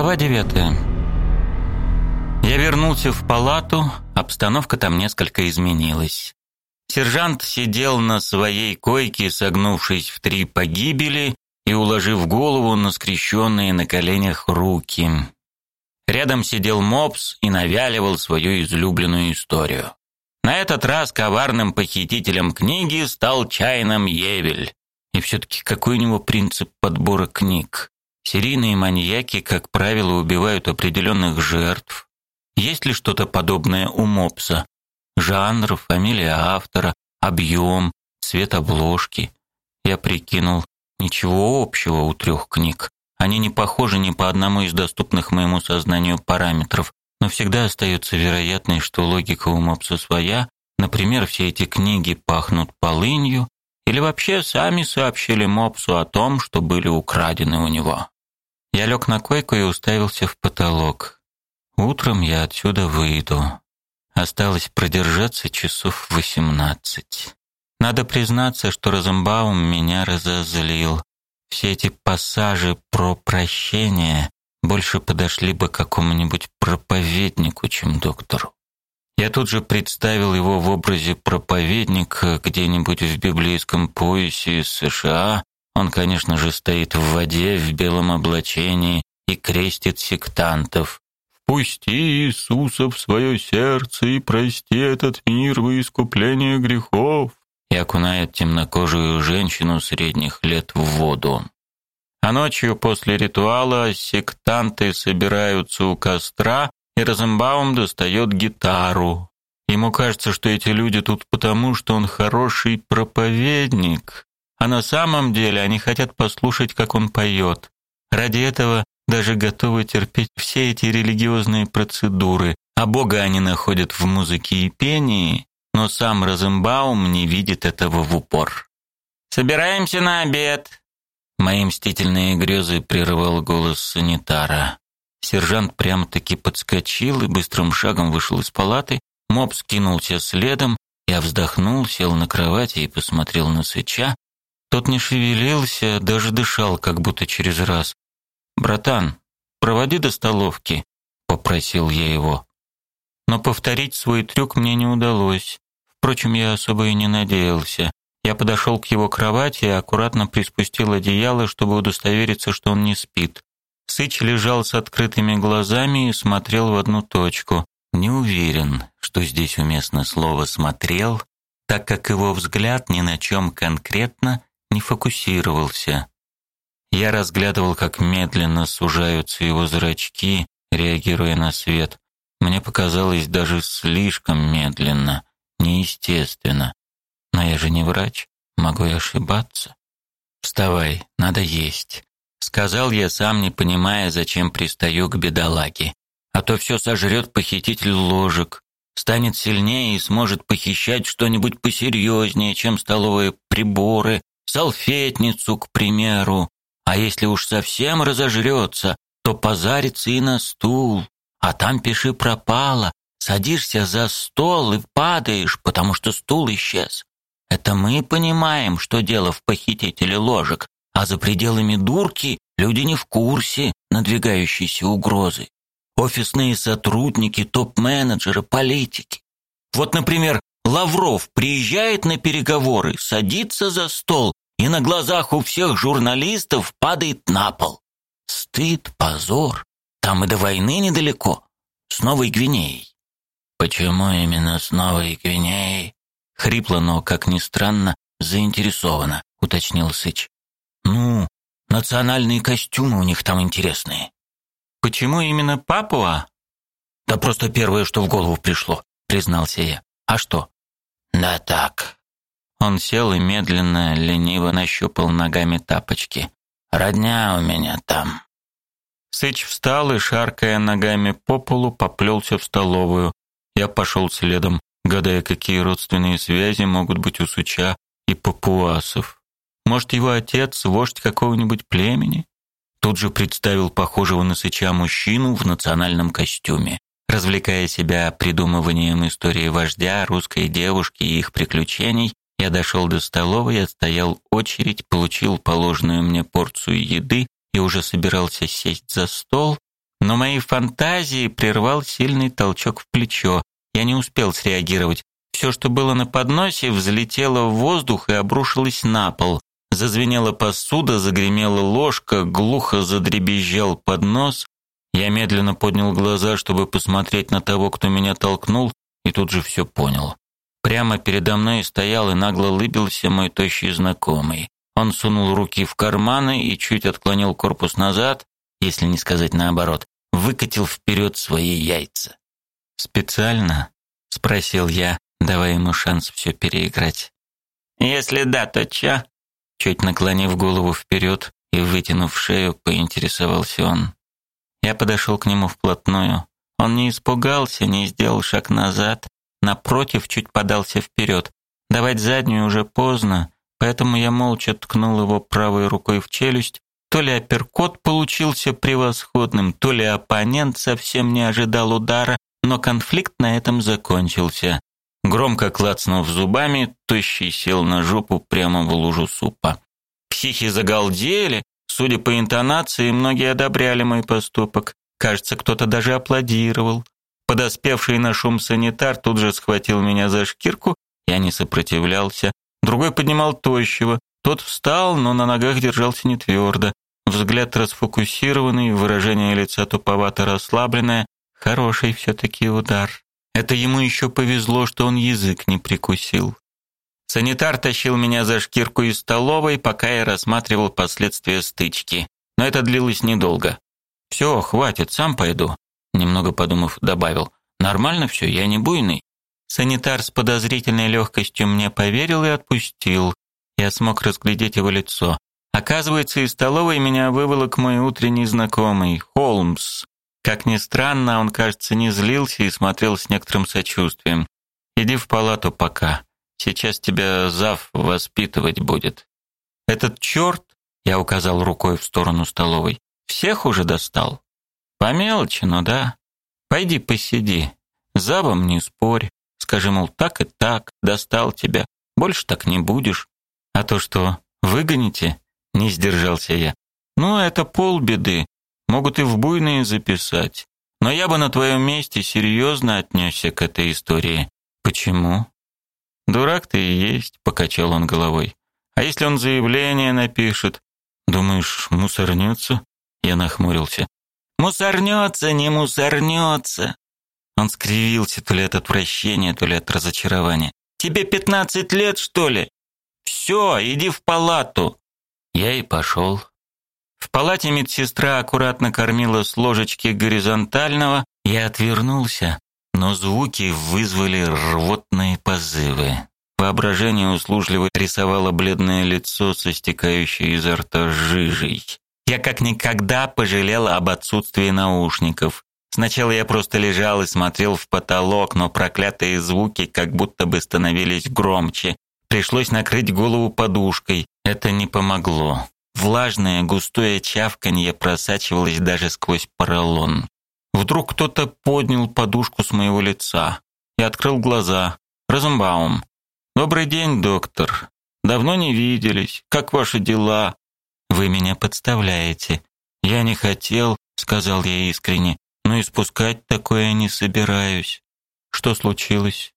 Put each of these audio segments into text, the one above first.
Глава девятая. Я вернулся в палату, обстановка там несколько изменилась. Сержант сидел на своей койке, согнувшись в три погибели и уложив голову на скрещенные на коленях руки. Рядом сидел мопс и навяливал свою излюбленную историю. На этот раз коварным похитителем книги стал чайным Евель. И все-таки какой у него принцип подбора книг? Серийные маньяки, как правило, убивают определенных жертв. Есть ли что-то подобное у мопса? Жанр, фамилия автора, объем, цвет обложки. Я прикинул, ничего общего у трех книг. Они не похожи ни по одному из доступных моему сознанию параметров, но всегда остается вероятной, что логика у мопса своя. Например, все эти книги пахнут полынью, или вообще сами сообщили мопсу о том, что были украдены у него. Я лег на койку и уставился в потолок. Утром я отсюда выйду. Осталось продержаться часов восемнадцать. Надо признаться, что Розенбаум меня разозлил. Все эти пассажи про прощение больше подошли бы какому-нибудь проповеднику, чем доктору. Я тут же представил его в образе проповедника где-нибудь в библейском поясе США. Он, конечно же, стоит в воде в белом облачении и крестит сектантов. «Впусти Иисуса в свое сердце и прости этот мир во искупление грехов» и окунает темнокожую женщину средних лет в воду. А ночью после ритуала сектанты собираются у костра, и Розенбаум достает гитару. Ему кажется, что эти люди тут потому, что он хороший проповедник, а на самом деле они хотят послушать, как он поет. Ради этого даже готовы терпеть все эти религиозные процедуры, а Бога они находят в музыке и пении, но сам Розенбаум не видит этого в упор. «Собираемся на обед!» Мои мстительные грезы прервал голос санитара. Сержант прямо-таки подскочил и быстрым шагом вышел из палаты. Мопс кинулся следом. Я вздохнул, сел на кровати и посмотрел на Сыча. Тот не шевелился, даже дышал, как будто через раз. «Братан, проводи до столовки», — попросил я его но повторить свой трюк мне не удалось. Впрочем, я особо и не надеялся. Я подошел к его кровати и аккуратно приспустил одеяло, чтобы удостовериться, что он не спит. Сыч лежал с открытыми глазами и смотрел в одну точку. Не уверен, что здесь уместно слово «смотрел», так как его взгляд ни на чем конкретно не фокусировался. Я разглядывал, как медленно сужаются его зрачки, реагируя на свет. Мне показалось даже слишком медленно, неестественно. Но я же не врач, могу и ошибаться. Вставай, надо есть, сказал я сам, не понимая, зачем пристаю к бедолаге. А то все сожрет похититель ложек, станет сильнее и сможет похищать что-нибудь посерьезнее, чем столовые приборы, салфетницу, к примеру. А если уж совсем разожрется, то позарится и на стул а там пиши пропало. Садишься за стол и падаешь, потому что стул исчез. Это мы понимаем, что дело в похитителе ложек, а за пределами дурки люди не в курсе надвигающейся угрозы. Офисные сотрудники, топ-менеджеры, политики. Вот, например, Лавров приезжает на переговоры, садится за стол и на глазах у всех журналистов падает на пол. Стыд, позор. Там и до войны недалеко. С Новой Гвинеей. Почему именно с Новой Гвинеей? Хрипло, но, как ни странно, заинтересованно, уточнил Сыч. Ну, национальные костюмы у них там интересные. Почему именно Папуа? Да просто первое, что в голову пришло, признался я. А что? Да так. Он сел и медленно, лениво нащупал ногами тапочки. Родня у меня там. Сыч встал и, шаркая ногами по полу, поплелся в столовую. Я пошел следом, гадая, какие родственные связи могут быть у Сыча и папуасов. Может, его отец вождь какого-нибудь племени? Тут же представил похожего на Сыча мужчину в национальном костюме. Развлекая себя придумыванием истории вождя, русской девушки и их приключений, я дошел до столовой, отстоял очередь, получил положенную мне порцию еды и уже собирался сесть за стол, Но мои фантазии прервал сильный толчок в плечо. Я не успел среагировать. Все, что было на подносе, взлетело в воздух и обрушилось на пол. Зазвенела посуда, загремела ложка, глухо задребезжал поднос. Я медленно поднял глаза, чтобы посмотреть на того, кто меня толкнул, и тут же все понял. Прямо передо мной стоял и нагло лыбился мой тощий знакомый. Он сунул руки в карманы и чуть отклонил корпус назад, если не сказать наоборот, выкатил вперед свои яйца. «Специально?» — спросил я, давая ему шанс все переиграть. «Если да, то чё?» Чуть наклонив голову вперед и вытянув шею, поинтересовался он. Я подошел к нему вплотную. Он не испугался, не сделал шаг назад, напротив, чуть подался вперед. Давать заднюю уже поздно, поэтому я молча ткнул его правой рукой в челюсть. То ли апперкот получился превосходным, то ли оппонент совсем не ожидал удара, но конфликт на этом закончился. Громко клацнув зубами, тощий сел на жопу прямо в лужу супа. Психи загалдели, судя по интонации, многие одобряли мой поступок. Кажется, кто-то даже аплодировал. Подоспевший на шум санитар тут же схватил меня за шкирку, я не сопротивлялся. Другой поднимал тощего. Тот встал, но на ногах держался не твердо. Взгляд расфокусированный, выражение лица туповато расслабленное. Хороший все-таки удар. Это ему еще повезло, что он язык не прикусил. Санитар тащил меня за шкирку из столовой, пока я рассматривал последствия стычки. Но это длилось недолго. «Все, хватит, сам пойду», — немного подумав, добавил. «Нормально все, я не буйный». Санитар с подозрительной легкостью мне поверил и отпустил. Я смог разглядеть его лицо. Оказывается, из столовой меня выволок мой утренний знакомый, Холмс. Как ни странно, он, кажется, не злился и смотрел с некоторым сочувствием. Иди в палату пока. Сейчас тебя зав воспитывать будет. Этот черт, я указал рукой в сторону столовой, всех уже достал. По мелочи, ну да. Пойди посиди. Завом не спорь. Скажи, мол, так и так, достал тебя. Больше так не будешь. А то что, выгоните? Не сдержался я. Ну, это полбеды. Могут и в буйные записать. Но я бы на твоем месте серьезно отнесся к этой истории. Почему? Дурак ты и есть, покачал он головой. А если он заявление напишет? Думаешь, мусорнется? Я нахмурился. Мусорнется, не мусорнется. Он скривился то ли от отвращения, то ли от разочарования. Тебе пятнадцать лет, что ли? Все, иди в палату. Я и пошел. В палате медсестра аккуратно кормила с ложечки горизонтального. Я отвернулся, но звуки вызвали рвотные позывы. Воображение услужливо рисовало бледное лицо со стекающей изо рта жижей. Я как никогда пожалел об отсутствии наушников. Сначала я просто лежал и смотрел в потолок, но проклятые звуки как будто бы становились громче. Пришлось накрыть голову подушкой. Это не помогло. Влажное, густое чавканье просачивалось даже сквозь поролон. Вдруг кто-то поднял подушку с моего лица и открыл глаза. Розенбаум. «Добрый день, доктор. Давно не виделись. Как ваши дела?» «Вы меня подставляете». «Я не хотел», — сказал я искренне, «но испускать такое не собираюсь». «Что случилось?»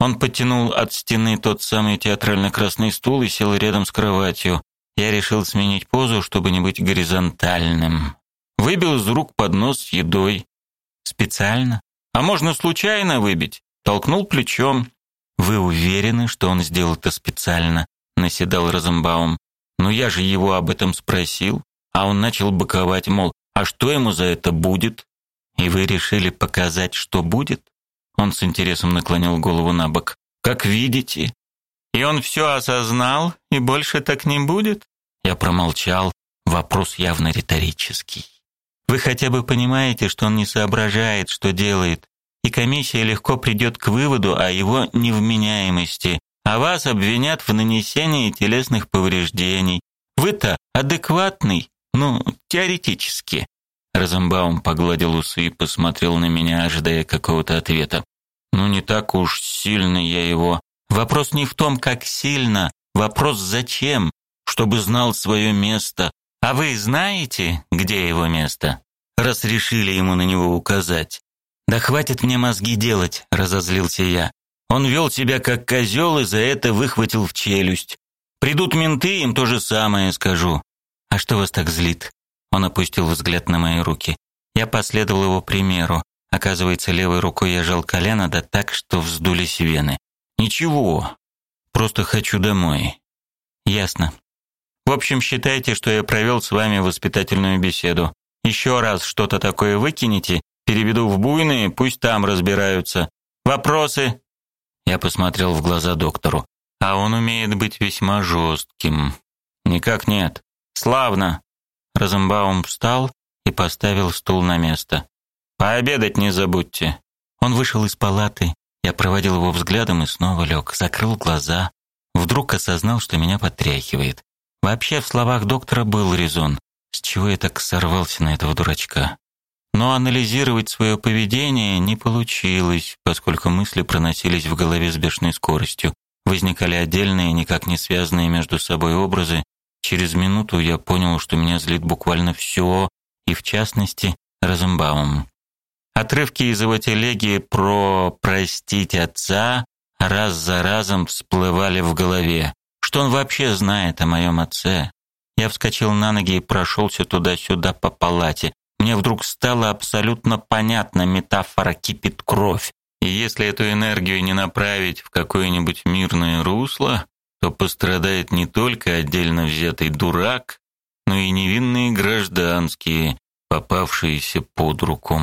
Он потянул от стены тот самый театрально-красный стул и сел рядом с кроватью. Я решил сменить позу, чтобы не быть горизонтальным. Выбил из рук поднос с едой. Специально? А можно случайно выбить? Толкнул плечом. Вы уверены, что он сделал это специально? наседал Розенбаум. Но я же его об этом спросил, а он начал быковать, мол, а что ему за это будет? И вы решили показать, что будет? Он с интересом наклонил голову на бок. Как видите, и он все осознал, и больше так не будет? Я промолчал. Вопрос явно риторический. Вы хотя бы понимаете, что он не соображает, что делает, и комиссия легко придет к выводу о его невменяемости, а вас обвинят в нанесении телесных повреждений. Вы-то адекватный, ну, теоретически. Розенбаум погладил усы и посмотрел на меня, ожидая какого-то ответа. Ну не так уж сильно я его Вопрос не в том, как сильно, вопрос зачем, чтобы знал свое место. А вы знаете, где его место? раз решили ему на него указать. Да хватит мне мозги делать, разозлился я. Он вел себя как козел и за это выхватил в челюсть. Придут менты, им то же самое скажу. А что вас так злит? Он опустил взгляд на мои руки. Я последовал его примеру. Оказывается, левой рукой я жал колено, да так, что вздулись вены. Ничего. Просто хочу домой. Ясно. В общем, считайте, что я провел с вами воспитательную беседу. Еще раз что-то такое выкинете, переведу в буйные, пусть там разбираются. Вопросы? Я посмотрел в глаза доктору. А он умеет быть весьма жестким. Никак нет. Славно. Розенбаум встал и поставил стул на место. Пообедать не забудьте. Он вышел из палаты. Я проводил его взглядом и снова лег, закрыл глаза. Вдруг осознал, что меня потряхивает. Вообще в словах доктора был резон. С чего я так сорвался на этого дурачка? Но анализировать свое поведение не получилось, поскольку мысли проносились в голове с бешеной скоростью. Возникали отдельные, никак не связанные между собой образы. Через минуту я понял, что меня злит буквально все, и в частности, Розенбаум. Отрывки из его телеги про «простить отца» раз за разом всплывали в голове. Что он вообще знает о моем отце? Я вскочил на ноги и прошелся туда-сюда по палате. Мне вдруг стало абсолютно понятна метафора «кипит кровь». И если эту энергию не направить в какое-нибудь мирное русло, то пострадает не только отдельно взятый дурак, но и невинные гражданские, попавшиеся под руку.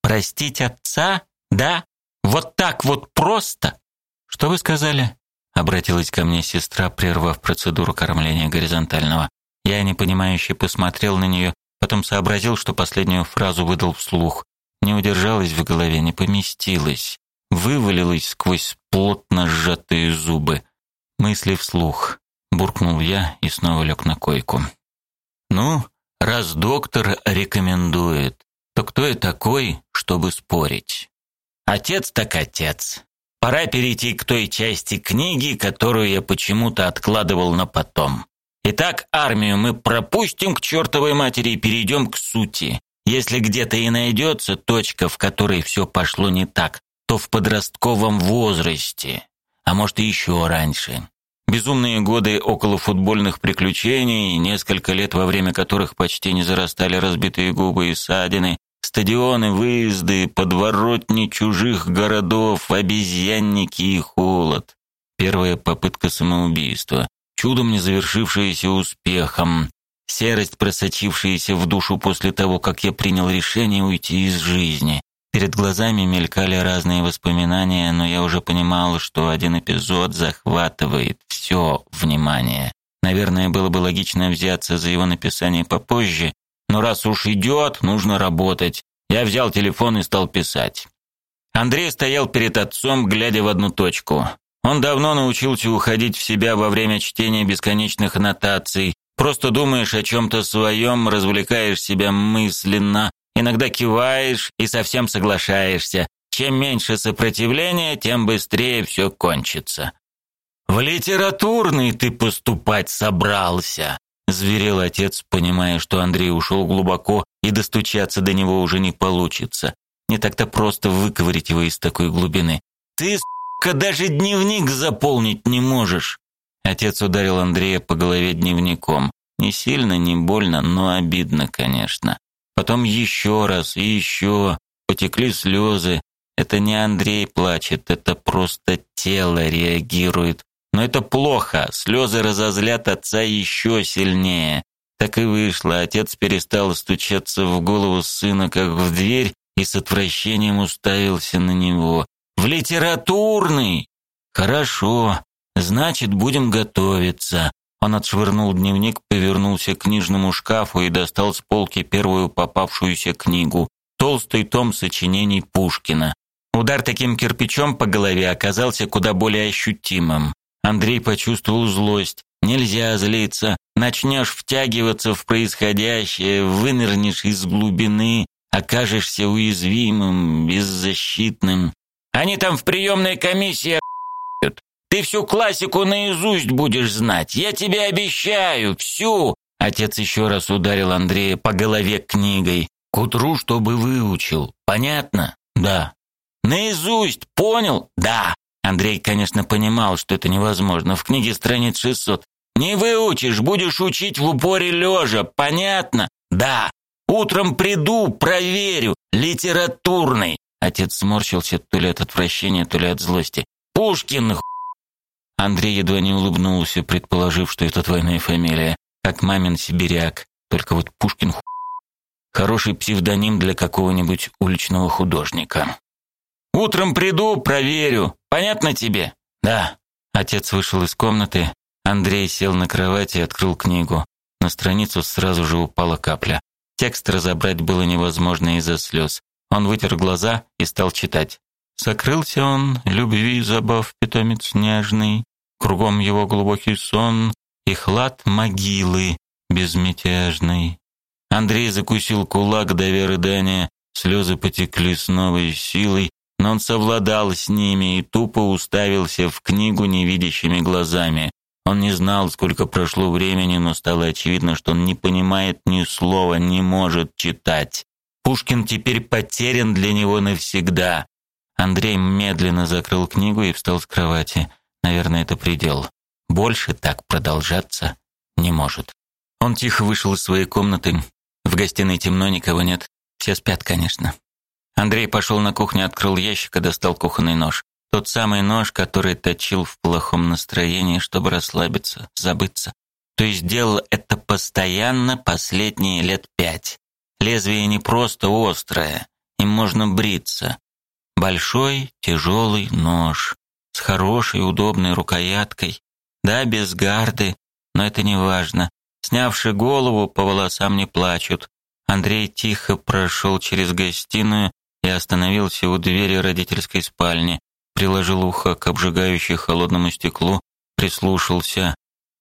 Простить отца? Да? Вот так вот просто? Что вы сказали? Обратилась ко мне сестра, прервав процедуру кормления горизонтального. Я непонимающе посмотрел на нее, потом сообразил, что последнюю фразу выдал вслух. Не удержалась в голове, не поместилась, вывалилась сквозь плотно сжатые зубы. Мысли вслух. Буркнул я и снова лег на койку. Ну, раз доктор рекомендует, то кто я такой, чтобы спорить? Отец так отец. Пора перейти к той части книги, которую я почему-то откладывал на потом. Итак, армию мы пропустим к чертовой матери и перейдем к сути. Если где-то и найдется точка, в которой все пошло не так, то в подростковом возрасте, а может и еще раньше. Безумные годы около футбольных приключений, несколько лет, во время которых почти не зарастали разбитые губы и ссадины, стадионы, выезды, подворотни чужих городов, обезьянники и холод. Первая попытка самоубийства, чудом не завершившаяся успехом, серость, просочившаяся в душу после того, как я принял решение уйти из жизни. Перед глазами мелькали разные воспоминания, но я уже понимал, что один эпизод захватывает все внимание. Наверное, было бы логично взяться за его написание попозже, но раз уж идет, нужно работать. Я взял телефон и стал писать. Андрей стоял перед отцом, глядя в одну точку. Он давно научился уходить в себя во время чтения бесконечных нотаций. Просто думаешь о чем-то своем, развлекаешь себя мысленно, иногда киваешь и совсем соглашаешься. Чем меньше сопротивления, тем быстрее все кончится. «В литературный ты поступать собрался», — зверел отец, понимая, что Андрей ушел глубоко и достучаться до него уже не получится. Не так-то просто выковырить его из такой глубины. «Ты, сука, даже дневник заполнить не можешь!» Отец ударил Андрея по голове дневником. Не сильно, не больно, но обидно, конечно. Потом еще раз и еще. Потекли слезы. Это не Андрей плачет, это просто тело реагирует. Но это плохо. Слезы разозлят отца еще сильнее. Так и вышло. Отец перестал стучаться в голову сына, как в дверь, и с отвращением уставился на него. «В литературный!» «Хорошо. Значит, будем готовиться». Он отшвырнул дневник, повернулся к книжному шкафу и достал с полки первую попавшуюся книгу. Толстый том сочинений Пушкина. Удар таким кирпичом по голове оказался куда более ощутимым. Андрей почувствовал злость. Нельзя злиться. Начнешь втягиваться в происходящее, вынырнешь из глубины, окажешься уязвимым, беззащитным. Они там в приемной комиссии Ты всю классику наизусть будешь знать. Я тебе обещаю, всю. Отец еще раз ударил Андрея по голове книгой. К утру, чтобы выучил. Понятно? Да. Наизусть, понял? Да. Андрей, конечно, понимал, что это невозможно. В книге страниц 600. Не выучишь, будешь учить в упоре лежа. Понятно? Да. Утром приду, проверю. Литературный. Отец сморщился то ли от отвращения, то ли от злости. Пушкин. Андрей едва не улыбнулся, предположив, что это двойная фамилия, как мамин сибиряк. Только вот Пушкин Хороший псевдоним для какого-нибудь уличного художника. Утром приду, проверю. Понятно тебе? Да. Отец вышел из комнаты. Андрей сел на кровати и открыл книгу. На страницу сразу же упала капля. Текст разобрать было невозможно из-за слез. Он вытер глаза и стал читать. Сокрылся он, любви забав питомец нежный, кругом его глубокий сон и хлад могилы безмятежной. Андрей закусил кулак до рыдания, слезы потекли с новой силой, но он совладал с ними и тупо уставился в книгу невидящими глазами. Он не знал, сколько прошло времени, но стало очевидно, что он не понимает ни слова, не может читать. Пушкин теперь потерян для него навсегда. Андрей медленно закрыл книгу и встал с кровати. Наверное, это предел. Больше так продолжаться не может. Он тихо вышел из своей комнаты, в гостиной темно, никого нет. Все спят, конечно. Андрей пошел на кухню, открыл ящик и достал кухонный нож. Тот самый нож, который точил в плохом настроении, чтобы расслабиться, забыться. То есть делал это постоянно последние лет пять. Лезвие не просто острое, им можно бриться. Большой, тяжелый нож с хорошей, удобной рукояткой. Да, без гарды, но это не важно. Снявши голову, по волосам не плачут. Андрей тихо прошел через гостиную и остановился у двери родительской спальни, приложил ухо к обжигающей холодному стеклу, прислушался.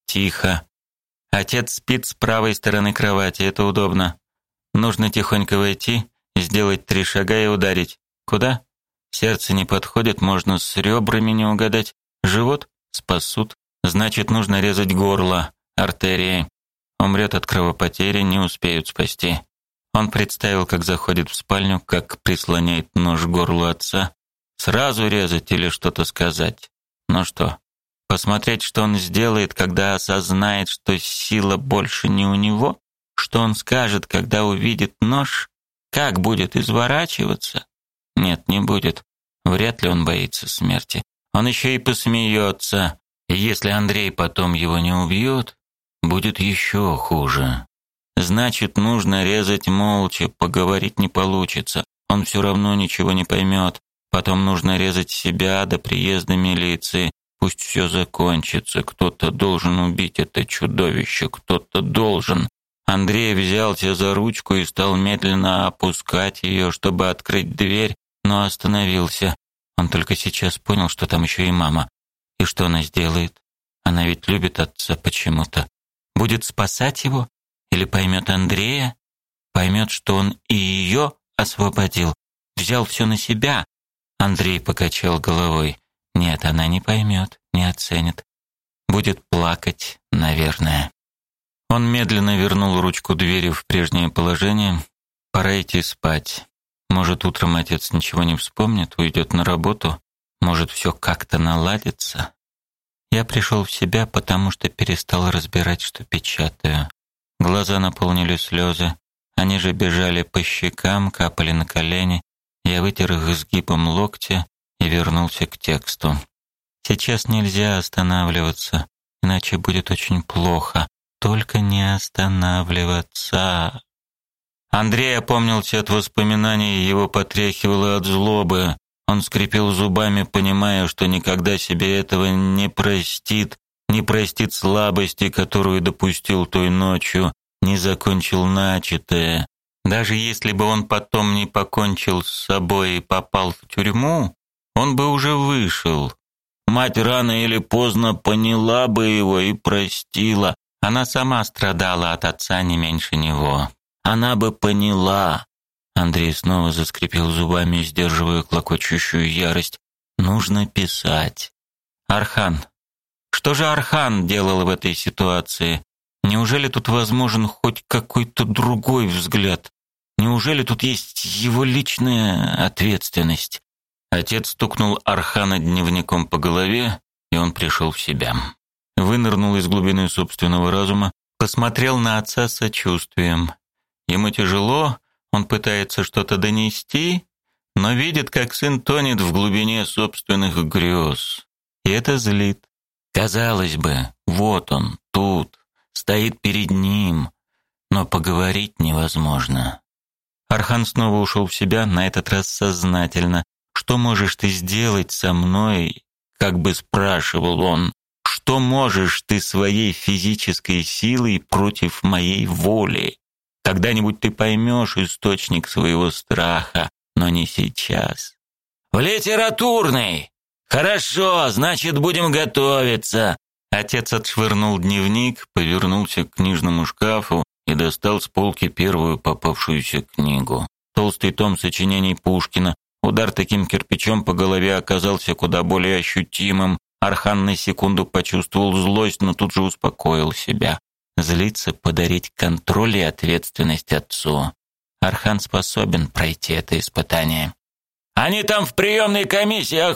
Тихо. Отец спит с правой стороны кровати, это удобно. Нужно тихонько войти, сделать три шага и ударить. Куда? Сердце не подходит, можно с ребрами не угадать. Живот спасут. Значит, нужно резать горло, артерии. Умрет от кровопотери, не успеют спасти. Он представил, как заходит в спальню, как прислоняет нож к горлу отца. Сразу резать или что-то сказать? Ну что, посмотреть, что он сделает, когда осознает, что сила больше не у него? Что он скажет, когда увидит нож? Как будет изворачиваться? Нет, не будет. Вряд ли он боится смерти. Он еще и посмеется. Если Андрей потом его не убьет, будет еще хуже. Значит, нужно резать молча, поговорить не получится. Он все равно ничего не поймет. Потом нужно резать себя до приезда милиции. Пусть все закончится. Кто-то должен убить это чудовище, кто-то должен. Андрей взялся за ручку и стал медленно опускать ее, чтобы открыть дверь, но остановился. Он только сейчас понял, что там еще и мама. И что она сделает? Она ведь любит отца почему-то. Будет спасать его? Или поймет Андрея? Поймет, что он и ее освободил? Взял все на себя? Андрей покачал головой. Нет, она не поймет, не оценит. Будет плакать, наверное. Он медленно вернул ручку двери в прежнее положение. Пора идти спать. Может, утром отец ничего не вспомнит, уйдет на работу. Может, все как-то наладится. Я пришел в себя, потому что перестал разбирать, что печатаю. Глаза наполнили слезы. Они же бежали по щекам, капали на колени. Я вытер их изгибом локтя и вернулся к тексту. Сейчас нельзя останавливаться, иначе будет очень плохо. Только не останавливаться. Андрей опомнился от воспоминаний, его потряхивало от злобы. Он скрипел зубами, понимая, что никогда себе этого не простит, не простит слабости, которую допустил той ночью, не закончил начатое. Даже если бы он потом не покончил с собой и попал в тюрьму, он бы уже вышел. Мать рано или поздно поняла бы его и простила. Она сама страдала от отца не меньше него. Она бы поняла, Андрей снова заскрипел зубами, сдерживая клокочущую ярость. Нужно писать. Архан. Что же Архан делал в этой ситуации? Неужели тут возможен хоть какой-то другой взгляд? Неужели тут есть его личная ответственность? Отец стукнул Архана дневником по голове, и он пришел в себя. Вынырнул из глубины собственного разума, посмотрел на отца с сочувствием. Ему тяжело, он пытается что-то донести, но видит, как сын тонет в глубине собственных грез. И это злит. Казалось бы, вот он, тут, стоит перед ним, но поговорить невозможно. Архан снова ушел в себя, на этот раз сознательно. «Что можешь ты сделать со мной?» Как бы спрашивал он. «Что можешь ты своей физической силой против моей воли? Когда-нибудь ты поймешь источник своего страха, но не сейчас». «В литературный!» «Хорошо, значит, будем готовиться!» Отец отшвырнул дневник, повернулся к книжному шкафу и достал с полки первую попавшуюся книгу. Толстый том сочинений Пушкина. Удар таким кирпичом по голове оказался куда более ощутимым. Архан на секунду почувствовал злость, но тут же успокоил себя. Злиться, подарить контроль и ответственность отцу. Архан способен пройти это испытание. «Они там в приемной комиссии, ах,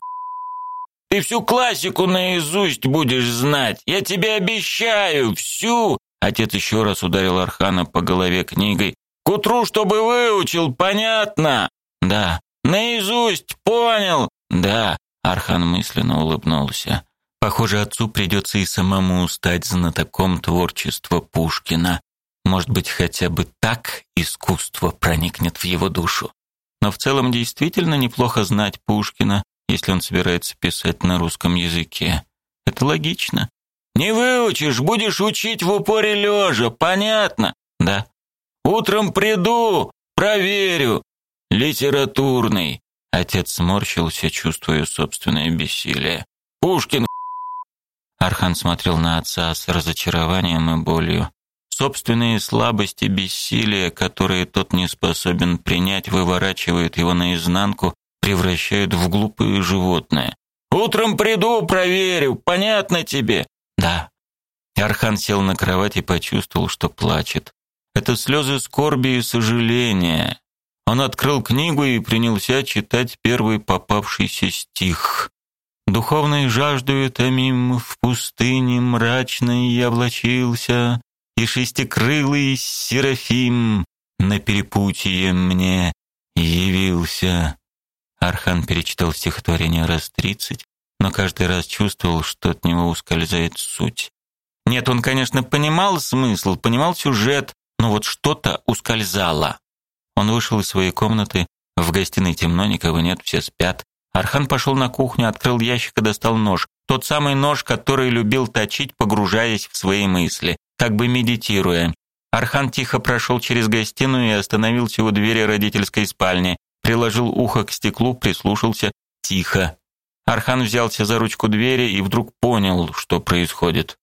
ты всю классику наизусть будешь знать. Я тебе обещаю, всю. Отец еще раз ударил Архана по голове книгой. К утру, чтобы выучил, понятно? Да. Наизусть, понял? Да. Архан мысленно улыбнулся. Похоже, отцу придется и самому стать знатоком творчества Пушкина. Может быть, хотя бы так искусство проникнет в его душу. Но в целом действительно неплохо знать Пушкина, если он собирается писать на русском языке. Это логично. Не выучишь, будешь учить в упоре лежа, понятно? Да. Утром приду, проверю. Литературный. Отец сморщился, чувствуя собственное бессилие. Пушкин. Архан смотрел на отца с разочарованием и болью. Собственные слабости, бессилие, которые тот не способен принять, выворачивают его наизнанку, превращают в глупое животное. «Утром приду, проверю, понятно тебе?» «Да». Архан сел на кровать и почувствовал, что плачет. Это слезы скорби и сожаления. Он открыл книгу и принялся читать первый попавшийся стих. «Духовной жаждою томим в пустыне мрачной я влачился, и шестикрылый Серафим на перепутье мне явился». Архан перечитал стихотворение раз тридцать, но каждый раз чувствовал, что от него ускользает суть. Нет, он, конечно, понимал смысл, понимал сюжет, но вот что-то ускользало. Он вышел из своей комнаты, в гостиной темно, никого нет, все спят. Архан пошел на кухню, открыл ящик и достал нож. Тот самый нож, который любил точить, погружаясь в свои мысли, как бы медитируя. Архан тихо прошел через гостиную и остановился у двери родительской спальни приложил ухо к стеклу, прислушался. Тихо. Архан взялся за ручку двери и вдруг понял, что происходит.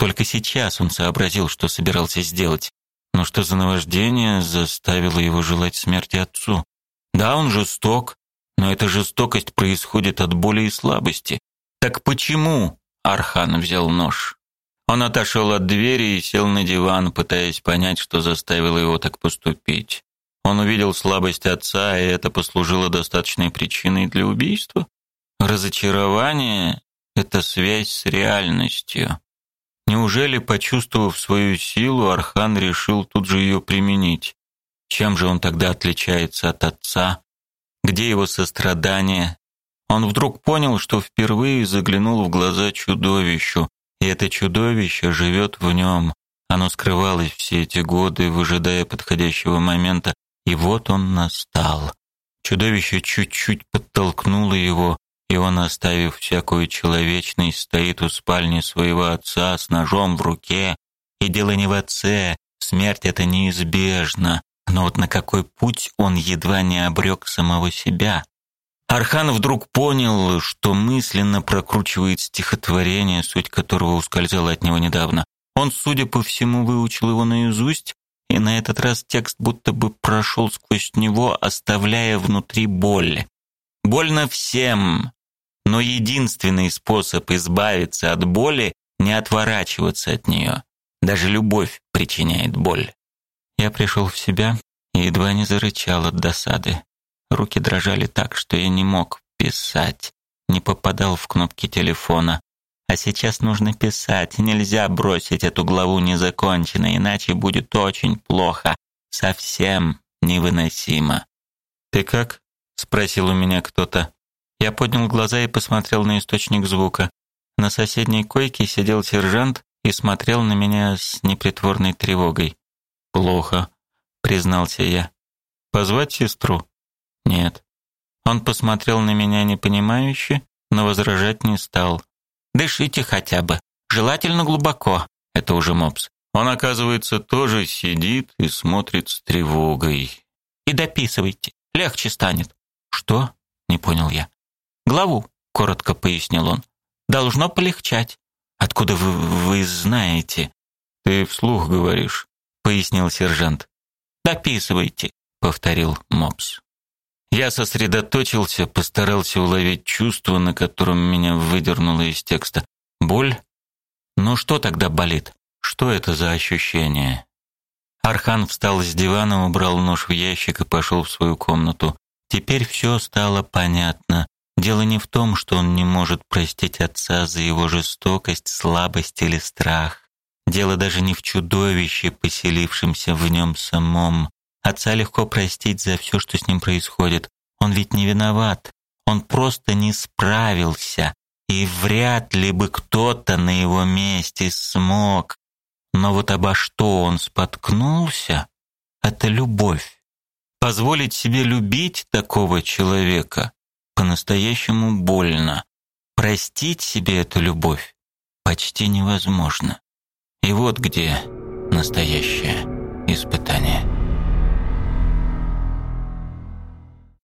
Только сейчас он сообразил, что собирался сделать. Но что за наваждение заставило его желать смерти отцу? Да, он жесток, но эта жестокость происходит от боли и слабости. Так почему Архан взял нож? Он отошел от двери и сел на диван, пытаясь понять, что заставило его так поступить. Он увидел слабость отца, и это послужило достаточной причиной для убийства. Разочарование — это связь с реальностью. Неужели, почувствовав свою силу, Архан решил тут же ее применить? Чем же он тогда отличается от отца? Где его сострадание? Он вдруг понял, что впервые заглянул в глаза чудовищу, и это чудовище живет в нем. Оно скрывалось все эти годы, выжидая подходящего момента, и вот он настал. Чудовище чуть-чуть подтолкнуло его, и он, оставив всякую человечность, стоит у спальни своего отца с ножом в руке. И дело не в отце, смерть это неизбежно. Но вот на какой путь он едва не обрек самого себя. Архан вдруг понял, что мысленно прокручивает стихотворение, суть которого ускользала от него недавно. Он, судя по всему, выучил его наизусть, и на этот раз текст будто бы прошел сквозь него, оставляя внутри боль. Больно всем, но единственный способ избавиться от боли не отворачиваться от нее. Даже любовь причиняет боль. Я пришел в себя и едва не зарычал от досады. Руки дрожали так, что я не мог писать, не попадал в кнопки телефона. А сейчас нужно писать, нельзя бросить эту главу незаконченной, иначе будет очень плохо, совсем невыносимо. «Ты как?» — спросил у меня кто-то. Я поднял глаза и посмотрел на источник звука. На соседней койке сидел сержант и смотрел на меня с непритворной тревогой. «Плохо», — признался я. «Позвать сестру?» «Нет». Он посмотрел на меня непонимающе, но возражать не стал. «Дышите хотя бы. Желательно глубоко». Это уже мопс. Он, оказывается, тоже сидит и смотрит с тревогой. «И дописывайте. Легче станет». «Что?» — не понял я. «Главу», — коротко пояснил он. «Должно полегчать». «Откуда вы, вы знаете?» «Ты вслух говоришь», — пояснил сержант. «Дописывайте», — повторил Мопс. Я сосредоточился, постарался уловить чувство, на котором меня выдернуло из текста. Боль? Ну что тогда болит? Что это за ощущение? Архан встал с дивана, убрал нож в ящик и пошел в свою комнату. Теперь все стало понятно. Дело не в том, что он не может простить отца за его жестокость, слабость или страх. Дело даже не в чудовище, поселившемся в нем самом. Отца легко простить за все, что с ним происходит. Он ведь не виноват. Он просто не справился. И вряд ли бы кто-то на его месте смог. Но вот обо что он споткнулся, это любовь. Позволить себе любить такого человека по-настоящему больно. Простить себе эту любовь почти невозможно. И вот где настоящее испытание.